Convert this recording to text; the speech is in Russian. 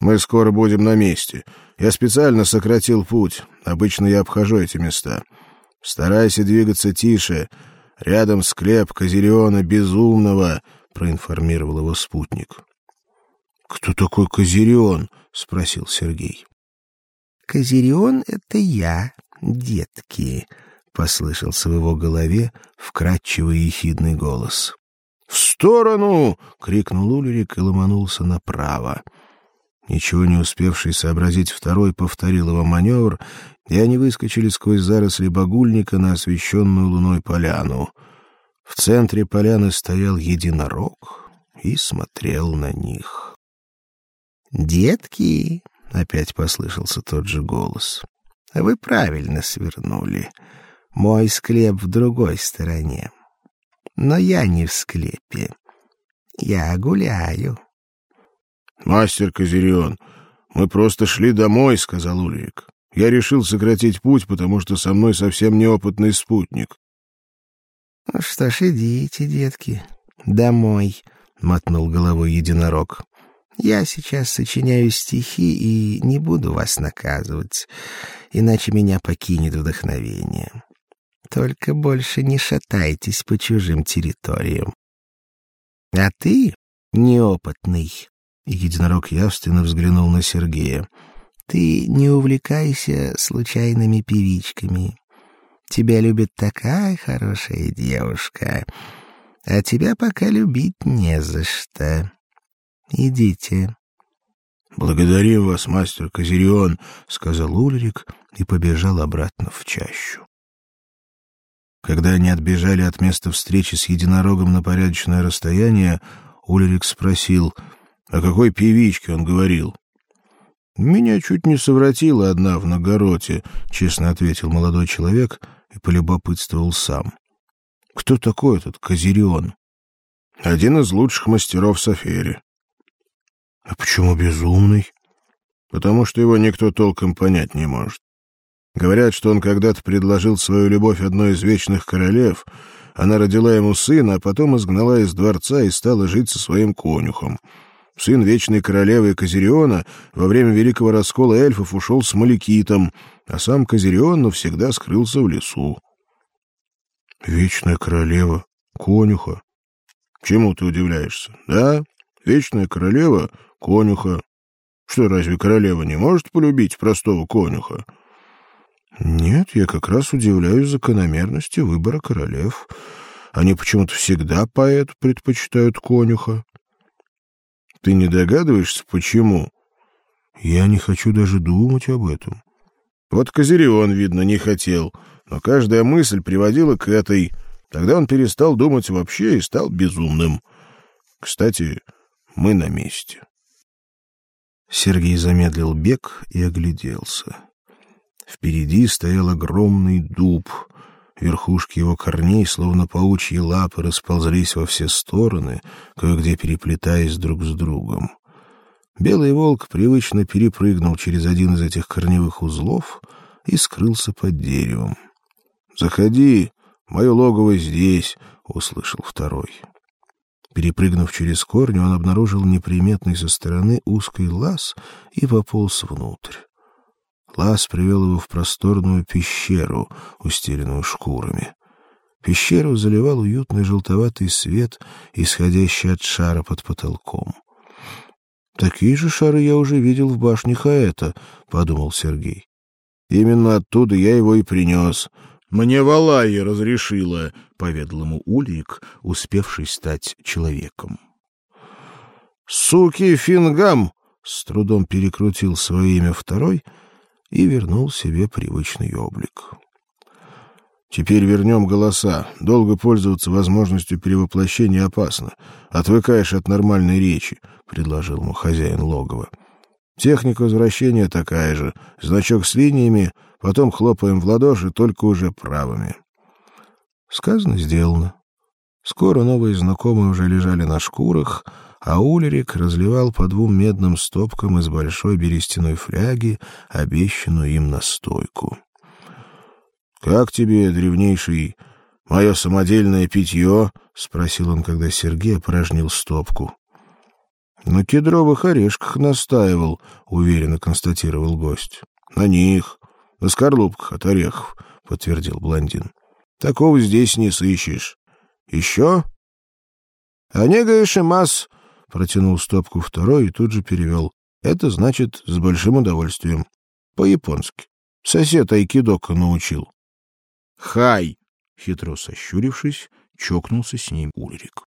Мы скоро будем на месте. Я специально сократил путь. Обычно я обхожу эти места. Старайся двигаться тише. Рядом склеп Козериона Безумного, проинформировал его спутник. Кто такой Козерион? спросил Сергей. Козерион это я, детки, послышался в его голове вкрадчивый ехидный голос. В сторону! крикнул Улерик и ломанулся направо. Ничего не успевший сообразить второй повторил его маневр, и они выскочили сквозь заросли багульника на освещенную луной поляну. В центре поляны стоял единорог и смотрел на них. "Детки", опять послышался тот же голос. "Вы правильно свернули. Мой склеп в другой стороне. Но я не в склепе. Я гуляю. Мастер Козерион, мы просто шли домой, сказал Ульрик. Я решил сократить путь, потому что со мной совсем неопытный спутник. Ну что ж, идите, детки, домой, мотнул головой единорог. Я сейчас сочиняю стихи и не буду вас наказывать, иначе меня покинет вдохновение. Только больше не шатайтесь по чужим территориям. А ты, неопытный, единорог явственно взглянул на Сергея. Ты не увлекайся случайными певичками. Тебя любит такая хорошая девушка, а тебя пока любить не за что. Идите. Благодарим вас, мастер Козерион, сказал Ульрик и побежал обратно в чащу. Когда они отбежали от места встречи с единорогом на порядочное расстояние, Ульрик спросил: "О какой певичке он говорил?" "Меня чуть не совратила одна в Нагороте", честно ответил молодой человек и полюбопытствовал сам. "Кто такой этот Козерион?" "Один из лучших мастеров Софери". "А почему безумный?" "Потому что его никто толком понять не может. Говорят, что он когда-то предложил свою любовь одной из вечных королев. Она родила ему сына, а потом изгнала из дворца и стала жить со своим конюхом. Сын вечной королевы Козериона во время великого раскола эльфов ушел с Маликитом, а сам Козерион навсегда скрылся в лесу. Вечная королева, конюха. Чему ты удивляешься? Да, вечная королева, конюха. Что, разве королева не может полюбить простого конюха? Нет, я как раз удивляюсь закономерности выбора королев. Они почему-то всегда поэт предпочитают конюха. Ты не догадываешься, почему? Я не хочу даже думать об этом. Вот Козерион, видно, не хотел, но каждая мысль приводила к этой. Тогда он перестал думать вообще и стал безумным. Кстати, мы на месте. Сергей замедлил бег и огляделся. Впереди стоял огромный дуб. Верхушки его корней, словно паучьи лапы, расползлись во все стороны, кое-где переплетаясь друг с другом. Белый волк привычно перепрыгнул через один из этих корневых узлов и скрылся под деревом. "Заходи, мое логово здесь", услышал второй. Перепрыгнув через корни, он обнаружил неприметный со стороны узкий лаз и пополз внутрь. Лаз привел его в просторную пещеру, устеленную шкурами. Пещеру заливал уютный желтоватый свет, исходящий от шара под потолком. Такие же шары я уже видел в башне Хаэта, подумал Сергей. Именно оттуда я его и принес. Мне Валайя разрешила, поведал ему Ульрик, успевший стать человеком. Суки Фингам с трудом перекрутил свое имя второй и вернул себе привычный облик. Теперь вернем голоса. Долго пользоваться возможностью перевоплощения опасно. Отвыкаешь от нормальной речи, предложил ему хозяин логова. Техника возвращения такая же: значок с линиями, потом хлопаем в ладоши только уже правыми. Сказано, сделано. Скоро новые знакомые уже лежали на шкурах, а Ульрик разливал по двум медным стопкам из большой берестяной фляги обещанную им настойку. Как тебе, древнейший, мое самодельное питье?» — спросил он, когда Сергей опорожнил стопку. На кедровых орешках настаивал, уверенно констатировал гость. На них, на скорлупках от орехов, подтвердил блондин. Такого здесь не сыщешь. Еще? Онега Ишимас протянул стопку второй и тут же перевел. Это значит с большим удовольствием. По-японски. Сосед айкидока научил. Хай, хитро сощурившись, чокнулся с ним Ульрик.